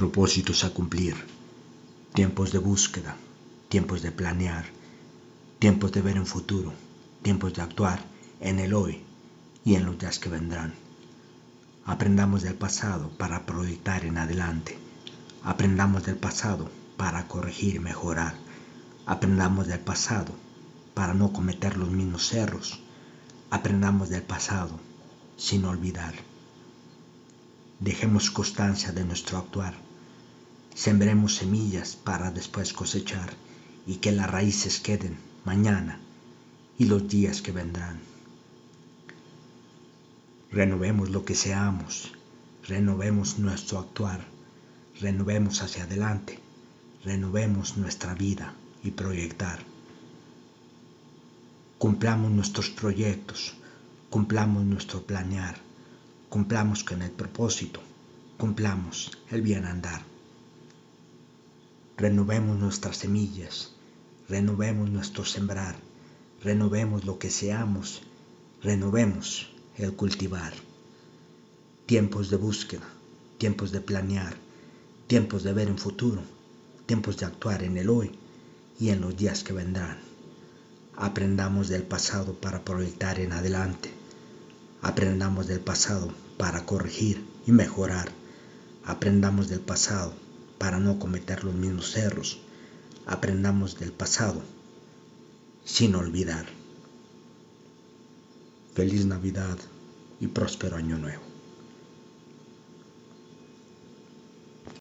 propósitos a cumplir, tiempos de búsqueda, tiempos de planear, tiempos de ver en futuro, tiempos de actuar en el hoy y en los días que vendrán. Aprendamos del pasado para proyectar en adelante. Aprendamos del pasado para corregir y mejorar. Aprendamos del pasado para no cometer los mismos errores. Aprendamos del pasado sin olvidar. Dejemos constancia de nuestro actuar. Sembremos semillas para después cosechar y que las raíces queden mañana y los días que vendrán. Renovemos lo que seamos, renovemos nuestro actuar, renovemos hacia adelante, renovemos nuestra vida y proyectar. Cumplamos nuestros proyectos, cumplamos nuestro planear, cumplamos con el propósito, cumplamos el bien andar. Renovemos nuestras semillas, renovemos nuestro sembrar, renovemos lo que seamos, renovemos el cultivar. Tiempos de búsqueda, tiempos de planear, tiempos de ver en futuro, tiempos de actuar en el hoy y en los días que vendrán. Aprendamos del pasado para proyectar en adelante. Aprendamos del pasado para corregir y mejorar. Aprendamos del pasado para no cometer los mismos errores. Aprendamos del pasado sin olvidar. Feliz Navidad y próspero Año Nuevo.